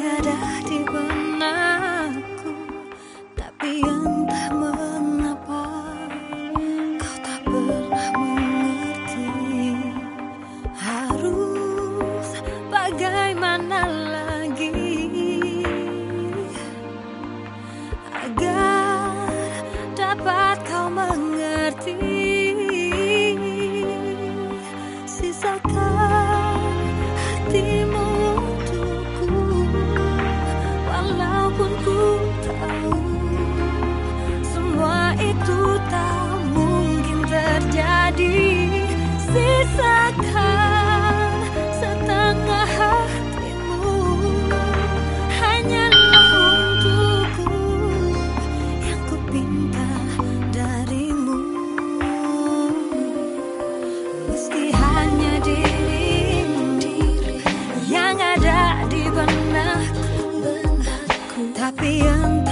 Yeah. hanya diri yang ada di benakku tapi yang